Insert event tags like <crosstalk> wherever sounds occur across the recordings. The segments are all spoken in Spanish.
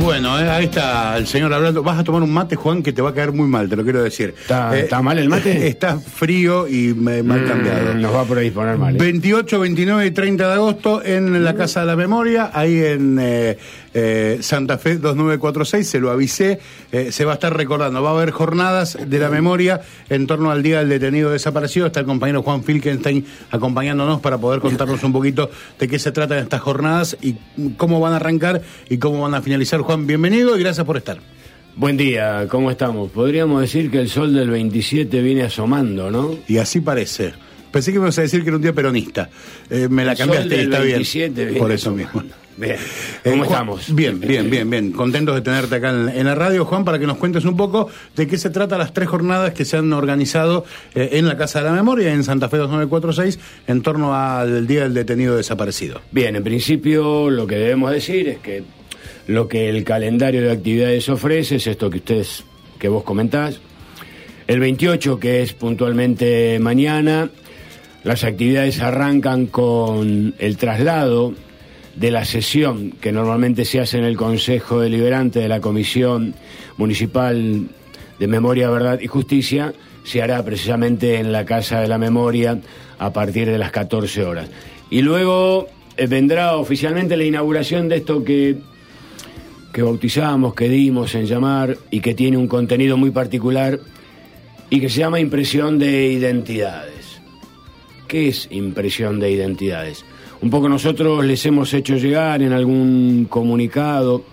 Bueno, eh, ahí está el señor hablando. Vas a tomar un mate, Juan, que te va a caer muy mal, te lo quiero decir. ¿Está, Eh, está mal el mate? <laughs> Está frío y mal cambiado. Mm, Nos va a predisponer mal. ¿eh? 28, 29 y 30 de agosto en la Casa de la Memoria, ahí en eh, Santa Fe 2946, se lo avisé, eh, se va a estar recordando, va a haber jornadas de la memoria en torno al Día del Detenido Desaparecido, está el compañero Juan Filkenstein acompañándonos para poder contarnos un poquito de qué se tratan estas jornadas y cómo van a arrancar y cómo van a finalizar. Juan, bienvenido y gracias por estar. Buen día, ¿cómo estamos? Podríamos decir que el sol del 27 viene asomando, ¿no? Y así parece. Pensé que me ibas a decir que era un día peronista. Eh, me la El sol cambiaste y del está 27 bien. viene Por eso asomando. mismo. Bien, Eh, ¿cómo Juan, estamos? Bien, bien, bien, bien. Contentos de tenerte acá en, en la radio, Juan, para que nos cuentes un poco de qué se trata las tres jornadas que se han organizado eh, en la Casa de la Memoria, en Santa Fe 2946, en torno al Día del Detenido Desaparecido. Bien, en principio lo que debemos decir es que lo que el calendario de actividades ofrece es esto que ustedes, que vos comentás. El 28, que es puntualmente mañana, las actividades arrancan con el traslado de la sesión que normalmente se hace en el Consejo Deliberante de la Comisión Municipal de Memoria, Verdad y Justicia, se hará precisamente en la Casa de la Memoria a partir de las 14 horas. Y luego eh, vendrá oficialmente la inauguración de esto que, que bautizamos, que dimos en llamar y que tiene un contenido muy particular y que se llama impresión de identidades. ¿Qué es impresión de identidades? Un poco nosotros les hemos hecho llegar en algún comunicado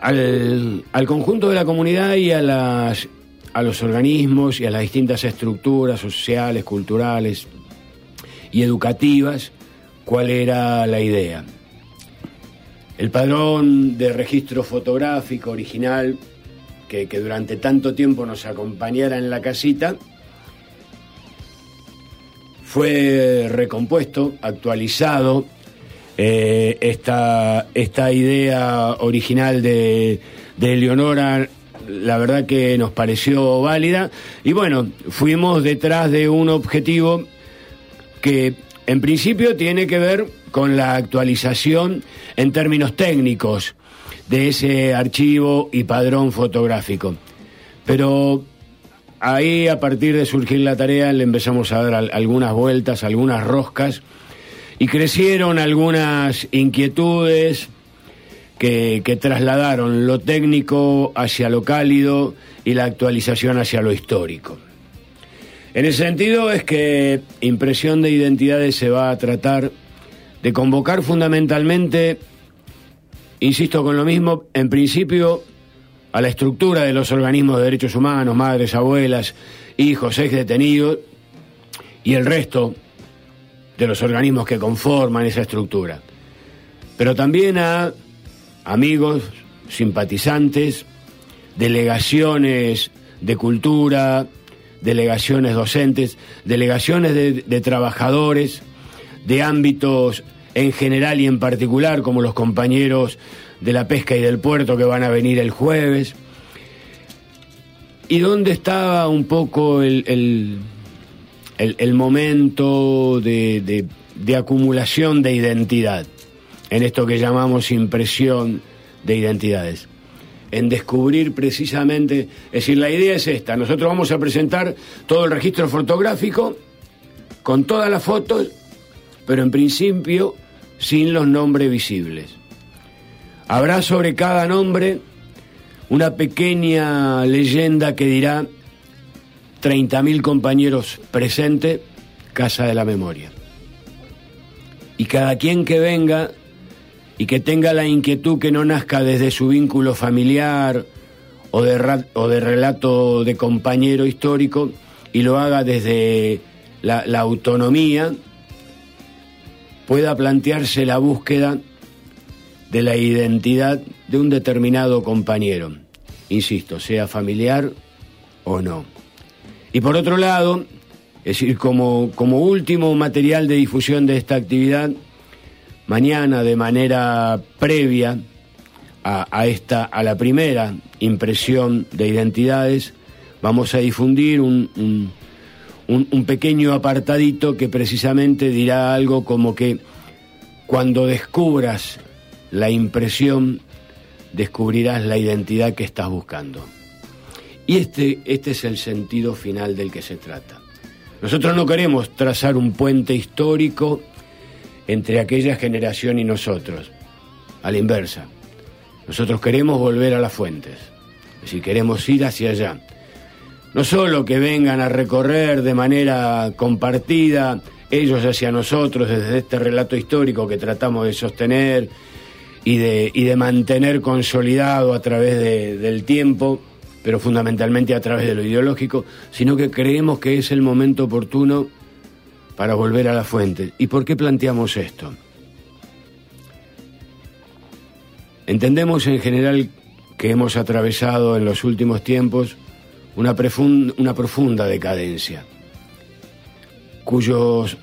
al, conjunto de la comunidad y a, las, a los organismos y a las distintas estructuras sociales, culturales y educativas cuál era la idea. El padrón de registro fotográfico original que durante tanto tiempo nos acompañara en la casita fue recompuesto, actualizado. eh, esta, esta idea original de, de Eleonora, la verdad que nos pareció válida. Y bueno, fuimos detrás de un objetivo que en principio tiene que ver con la actualización en términos técnicos de ese archivo y padrón fotográfico. Pero ahí a partir de surgir la tarea le empezamos a dar al- algunas vueltas, algunas roscas y crecieron algunas inquietudes que, que trasladaron lo técnico hacia lo cálido y la actualización hacia lo histórico. En ese sentido es que impresión de identidades se va a tratar de convocar fundamentalmente, insisto con lo mismo, en principio a la estructura de los organismos de derechos humanos, madres, abuelas, hijos, ex detenidos y el resto de los organismos que conforman esa estructura. Pero también a amigos, simpatizantes, delegaciones de cultura, delegaciones docentes, delegaciones de, de trabajadores, de ámbitos en general y en particular, como los compañeros de la pesca y del puerto que van a venir el jueves. ¿Y dónde estaba un poco el, el, el- momento de, de- de acumulación de identidad? En esto que llamamos impresión de identidades. En descubrir precisamente, es decir, la idea es esta, nosotros vamos a presentar todo el registro fotográfico con todas las fotos, pero en principio sin los nombres visibles. Habrá sobre cada nombre una pequeña leyenda que dirá 30.000 compañeros presentes, Casa de la Memoria. Y cada quien que venga y que tenga la inquietud que no nazca desde su vínculo familiar o de, relato de compañero histórico y lo haga desde la autonomía, pueda plantearse la búsqueda de la identidad de un determinado compañero, insisto, sea familiar o no. Y por otro lado, es decir, como, como último material de difusión de esta actividad, mañana de manera previa a, esta, a la primera impresión de identidades, vamos a difundir un, un- un- pequeño apartadito que precisamente dirá algo como que cuando descubras la impresión descubrirás la identidad que estás buscando. Y este, este es el sentido final del que se trata. Nosotros no queremos trazar un puente histórico entre aquella generación y nosotros, a la inversa. Nosotros queremos volver a las fuentes, es decir, queremos ir hacia allá. No solo que vengan a recorrer de manera compartida ellos hacia nosotros desde este relato histórico que tratamos de sostener y de, y de mantener consolidado a través del tiempo, pero fundamentalmente a través de lo ideológico, sino que creemos que es el momento oportuno para volver a la fuente. ¿Y por qué planteamos esto? Entendemos en general que hemos atravesado en los últimos tiempos una, una profunda decadencia, cuyos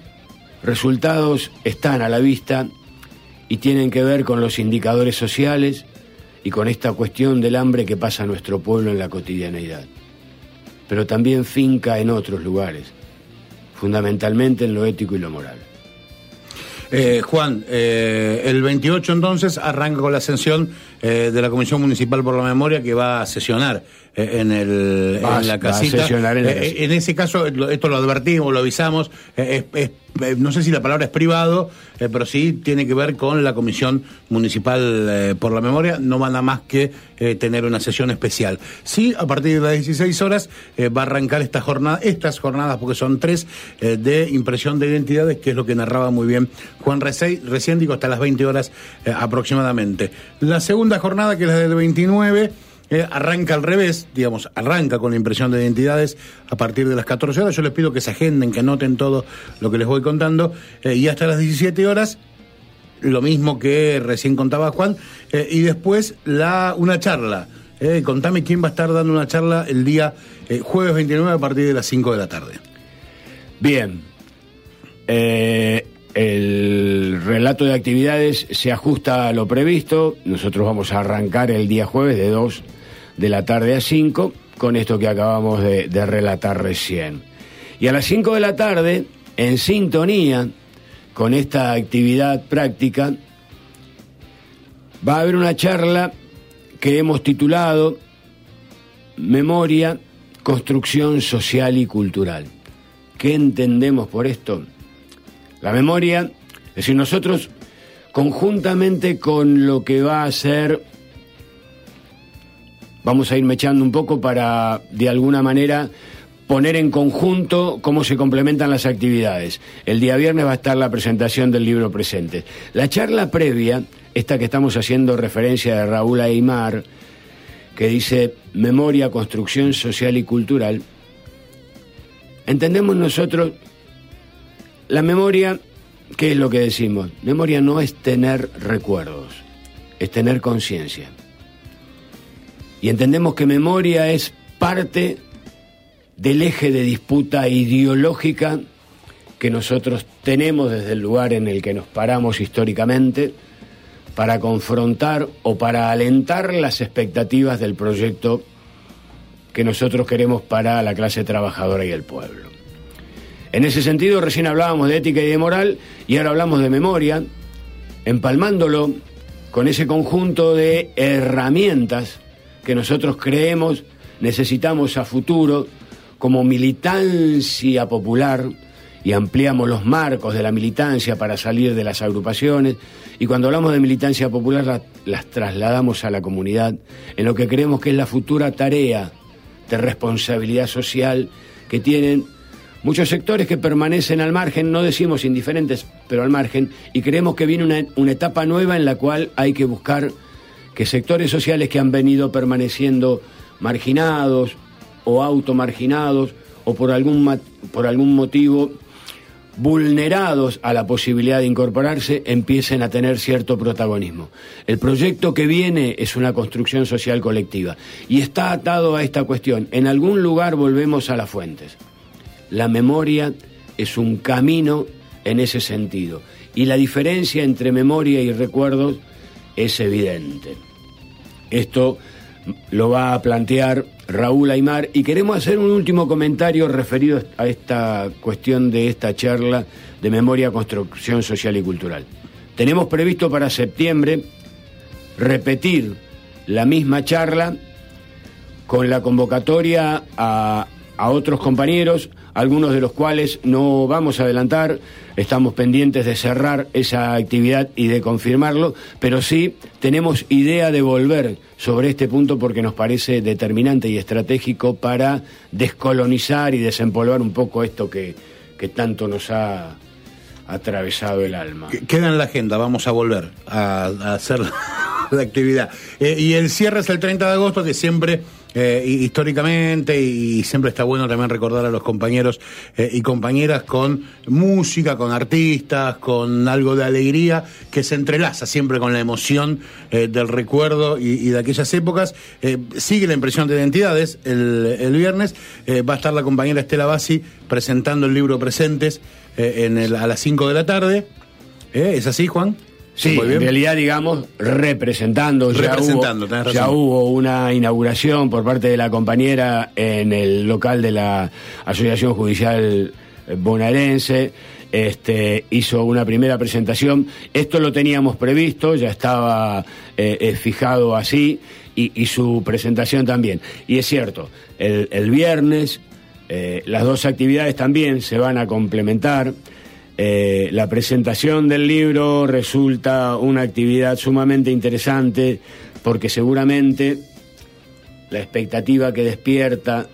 resultados están a la vista y tienen que ver con los indicadores sociales, y con esta cuestión del hambre que pasa a nuestro pueblo en la cotidianeidad. Pero también finca en otros lugares, fundamentalmente en lo ético y lo moral. Eh, Juan, eh, el 28 entonces arranca con la ascensión eh, de la Comisión Municipal por la Memoria que va a sesionar en, el, en la casita. en, ese caso, esto lo advertimos, lo avisamos, es, es eh, no sé si la palabra es privado, eh, pero sí tiene que ver con la Comisión Municipal eh, por la Memoria, no van a más que tener una sesión especial. Sí, a partir de las 16 horas va a arrancar esta jornada, estas jornadas, porque son tres, de impresión de identidades, que es lo que narraba muy bien Juan Recey, recién digo hasta las 20 horas aproximadamente. La segunda jornada, que es la del 29, eh, arranca al revés, digamos, arranca con la impresión de identidades a partir de las 14 horas. Yo les pido que se agenden, que anoten todo lo que les voy contando. Eh, y hasta las 17 horas, lo mismo que recién contaba Juan. Eh, y después la, una charla. contame quién va a estar dando una charla el día jueves 29 a partir de las 5 de la tarde. Bien. El relato de actividades se ajusta a lo previsto. Nosotros vamos a arrancar el día jueves de 2 de la tarde a 5 con esto que acabamos de, relatar recién. Y a las 5 de la tarde, en sintonía con esta actividad práctica, va a haber una charla que hemos titulado Memoria, Construcción Social y Cultural. ¿Qué entendemos por esto? La memoria, es decir, nosotros conjuntamente con lo que va a ser vamos a ir mechando un poco para, de alguna manera, poner en conjunto cómo se complementan las actividades. El día viernes va a estar la presentación del libro presente. La charla previa, esta que estamos haciendo referencia de Raúl Aymar, que dice Memoria, Construcción Social y Cultural, entendemos nosotros la memoria, ¿qué es lo que decimos? Memoria no es tener recuerdos, es tener conciencia. Y entendemos que memoria es parte del eje de disputa ideológica que nosotros tenemos desde el lugar en el que nos paramos históricamente para confrontar o para alentar las expectativas del proyecto que nosotros queremos para la clase trabajadora y el pueblo. En ese sentido, recién hablábamos de ética y de moral y ahora hablamos de memoria, empalmándolo con ese conjunto de herramientas que nosotros creemos necesitamos a futuro como militancia popular y ampliamos los marcos de la militancia para salir de las agrupaciones y cuando hablamos de militancia popular las trasladamos a la comunidad en lo que creemos que es la futura tarea de responsabilidad social que tienen muchos sectores que permanecen al margen, no decimos indiferentes, pero al margen, y creemos que viene una, una etapa nueva en la cual hay que buscar que sectores sociales que han venido permaneciendo marginados o automarginados o por algún, por algún motivo vulnerados a la posibilidad de incorporarse empiecen a tener cierto protagonismo. El proyecto que viene es una construcción social colectiva y está atado a esta cuestión. En algún lugar volvemos a las fuentes. La memoria es un camino en ese sentido y la diferencia entre memoria y recuerdos es evidente. Esto lo va a plantear Raúl Aymar y queremos hacer un último comentario referido a esta cuestión de esta charla de memoria, construcción social y cultural. Tenemos previsto para septiembre repetir la misma charla con la convocatoria a, a otros compañeros, algunos de los cuales no vamos a adelantar, estamos pendientes de cerrar esa actividad y de confirmarlo, pero sí tenemos idea de volver sobre este punto porque nos parece determinante y estratégico para descolonizar y desempolvar un poco esto que, que tanto nos ha atravesado el alma. Queda en la agenda, vamos a volver a, hacer <laughs> la actividad. Eh, y el cierre es el 30 de agosto, que siempre eh, históricamente y siempre está bueno también recordar a los compañeros eh, y compañeras con música, con artistas, con algo de alegría que se entrelaza siempre con la emoción eh, del recuerdo y, de aquellas épocas. sigue la impresión de identidades el, viernes. va a estar la compañera Estela Bassi presentando el libro Presentes en el, a las 5 de la tarde. ¿Es así, Juan? Sí, en realidad, digamos, representando. Representando, ya, hubo, ya hubo una inauguración por parte de la compañera en el local de la Asociación Judicial bonaerense. Este, hizo una primera presentación. Esto lo teníamos previsto, ya estaba eh, eh, fijado así, y, su presentación también. Y es cierto, el, viernes eh, las dos actividades también se van a complementar. Eh, la presentación del libro resulta una actividad sumamente interesante porque seguramente la expectativa que despierta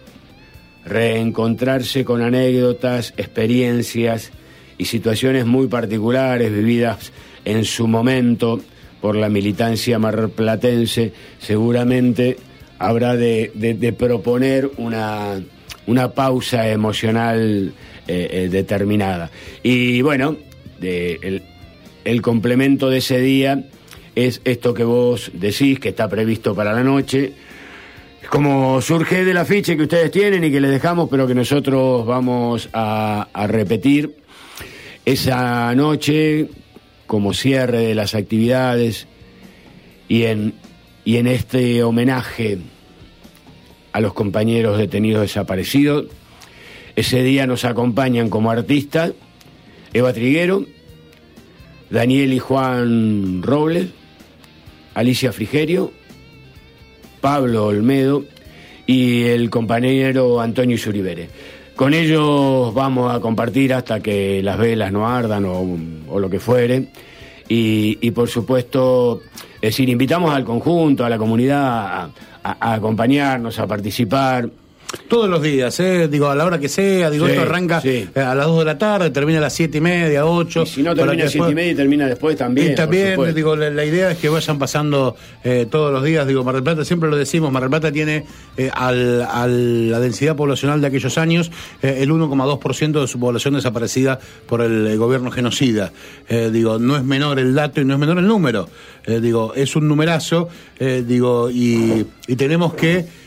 reencontrarse con anécdotas, experiencias y situaciones muy particulares vividas en su momento por la militancia marplatense, seguramente habrá de, proponer una, una pausa emocional eh, eh, determinada. Y bueno, el, complemento de ese día es esto que vos decís, que está previsto para la noche. Como surge del afiche que ustedes tienen y que les dejamos, pero que nosotros vamos a, a repetir. Esa noche, como cierre de las actividades y en, y en este homenaje a los compañeros detenidos desaparecidos, ese día nos acompañan como artistas Eva Triguero, Daniel y Juan Robles, Alicia Frigerio, Pablo Olmedo y el compañero Antonio Isuribere. Con ellos vamos a compartir hasta que las velas no ardan o, lo que fuere. Y, por supuesto, es decir, invitamos al conjunto, a la comunidad a acompañarnos, a participar. Todos los días, ¿eh? digo, a la hora que sea, digo, esto arranca eh, a las 2 de la tarde, termina a las 7 y media, 8. si no termina a las 7 y media y termina después también. Y también, digo, la, idea es que vayan pasando eh, todos los días, digo, Mar del Plata, siempre lo decimos, Mar del Plata tiene eh, al, a la densidad poblacional de aquellos años el 1,2% de su población desaparecida por el gobierno genocida. digo, no es menor el dato y no es menor el número. digo, es un numerazo, digo, y, y tenemos que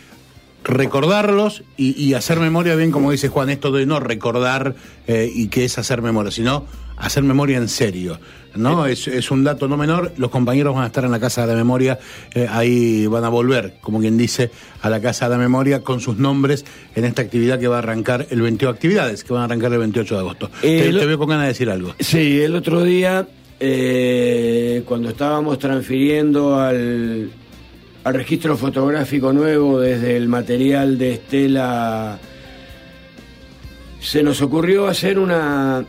recordarlos y, hacer memoria, bien como dice Juan, esto de no recordar eh, y que es hacer memoria, sino hacer memoria en serio. ¿no? Es, es, un dato no menor, los compañeros van a estar en la Casa de la Memoria, eh, ahí van a volver, como quien dice, a la Casa de la Memoria con sus nombres en esta actividad que va a arrancar el 28, actividades que van a arrancar el 28 de agosto. te, veo con ganas de decir algo. Sí, el otro día, eh, cuando estábamos transfiriendo al al registro fotográfico nuevo desde el material de Estela, se nos ocurrió hacer una...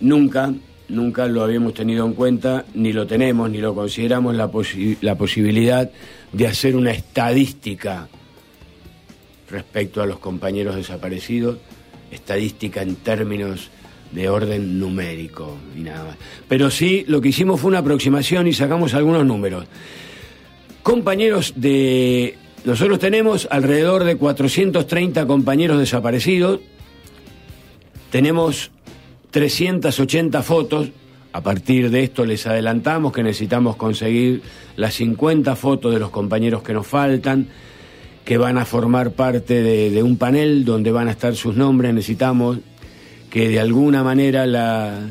Nunca, nunca lo habíamos tenido en cuenta, ni lo tenemos, ni lo consideramos la, la posibilidad de hacer una estadística respecto a los compañeros desaparecidos, estadística en términos de orden numérico y nada más. Pero sí, lo que hicimos fue una aproximación y sacamos algunos números. Compañeros de... Nosotros tenemos alrededor de 430 compañeros desaparecidos, tenemos 380 fotos, a partir de esto les adelantamos que necesitamos conseguir las 50 fotos de los compañeros que nos faltan, que van a formar parte de, de un panel donde van a estar sus nombres, necesitamos que de alguna manera la,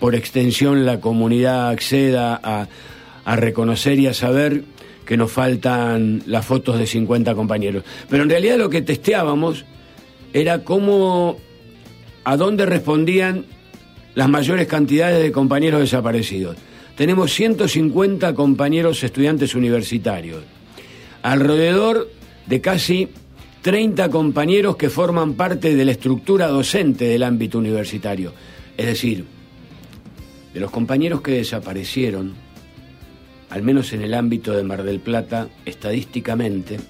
por extensión la comunidad acceda a, a reconocer y a saber que nos faltan las fotos de 50 compañeros. Pero en realidad lo que testeábamos era cómo, a dónde respondían las mayores cantidades de compañeros desaparecidos. tenemos 150 compañeros estudiantes universitarios, alrededor de casi 30 compañeros que forman parte de la estructura docente del ámbito universitario. Es decir, de los compañeros que desaparecieron, al menos en el ámbito de Mar del Plata, estadísticamente,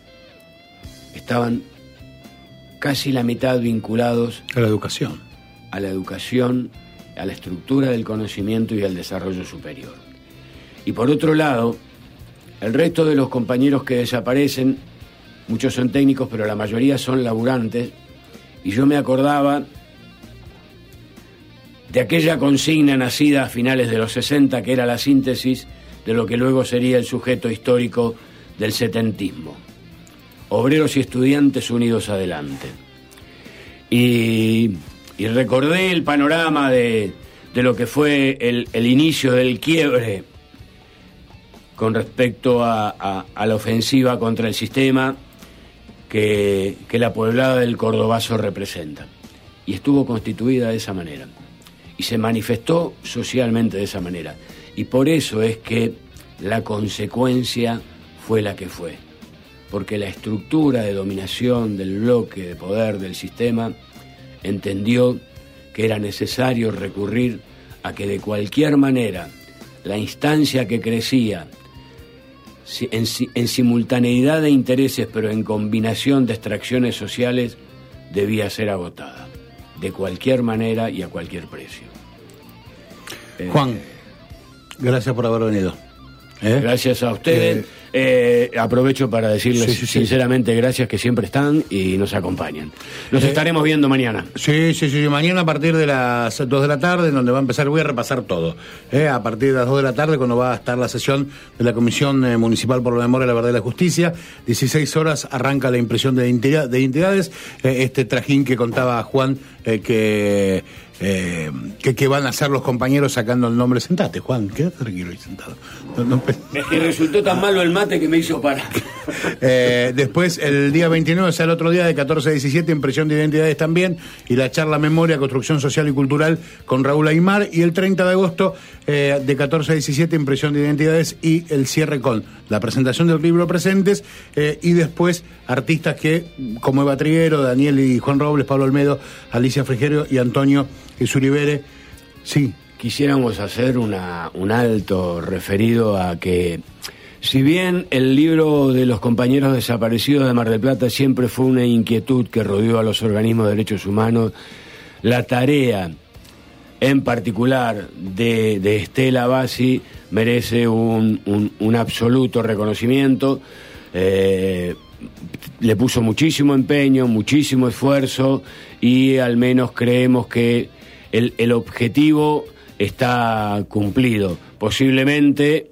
estaban casi la mitad vinculados a la educación. A la educación, a la estructura del conocimiento y al desarrollo superior. Y por otro lado, el resto de los compañeros que desaparecen, muchos son técnicos, pero la mayoría son laburantes, y yo me acordaba de aquella consigna nacida a finales de los 60, que era la síntesis de lo que luego sería el sujeto histórico del setentismo. Obreros y estudiantes unidos adelante. Y, recordé el panorama de, lo que fue el, inicio del quiebre con respecto a, la ofensiva contra el sistema que, la pueblada del Cordobazo representa. Y estuvo constituida de esa manera y se manifestó socialmente de esa manera. Y por eso es que la consecuencia fue la que fue, porque la estructura de dominación del bloque de poder del sistema entendió que era necesario recurrir a que de cualquier manera la instancia que crecía en, en, simultaneidad de intereses pero en combinación de extracciones sociales debía ser agotada, de cualquier manera y a cualquier precio. Juan, gracias por haber venido. ¿Eh? Gracias a ustedes. Eh, eh, aprovecho para decirles sinceramente gracias que siempre están y nos acompañan. Nos estaremos viendo mañana. Sí, sí, sí. Mañana a partir de las 2 de la tarde, donde va a empezar, voy a repasar todo. A partir de las 2 de la tarde, cuando va a estar la sesión de la Comisión Municipal por la Memoria, la Verdad y la Justicia. 16 horas arranca la impresión de, de identidades. este trajín que contaba Juan, que eh, ¿qué, van a hacer los compañeros sacando el nombre? Sentate, Juan, quédate tranquilo ahí sentado. resultó tan malo el mate que me hizo parar. <laughs> Eh, después, el día 29, o sea, el otro día de 14 a 17, impresión de identidades también, y la charla Memoria, Construcción Social y Cultural con Raúl Aymar, y el 30 de agosto, eh, de 14 a 17, impresión de identidades y el cierre con la presentación del libro Presentes, eh, y después artistas que, como Eva Triguero, Daniel y Juan Robles, Pablo Olmedo, Alicia Frigerio y Antonio Suribere, sí. Quisiéramos hacer una, un alto referido a que, si bien el libro de los compañeros desaparecidos de Mar del Plata siempre fue una inquietud que rodeó a los organismos de derechos humanos, la tarea en particular de, Estela Bassi merece un, un, absoluto reconocimiento. Eh, le puso muchísimo empeño, muchísimo esfuerzo y al menos creemos que el, objetivo está cumplido. Posiblemente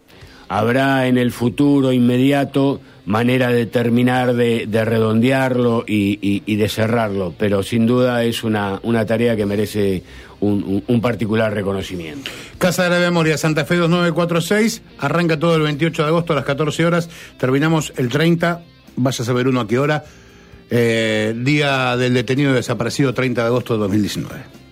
habrá en el futuro inmediato manera de terminar de, redondearlo y, de cerrarlo, pero sin duda es una, tarea que merece un, particular reconocimiento. Casa de la Memoria, Santa Fe 2946, arranca todo el 28 de agosto a las 14 horas, terminamos el 30, vaya a saber uno a qué hora, eh, día del detenido desaparecido 30 de agosto de 2019.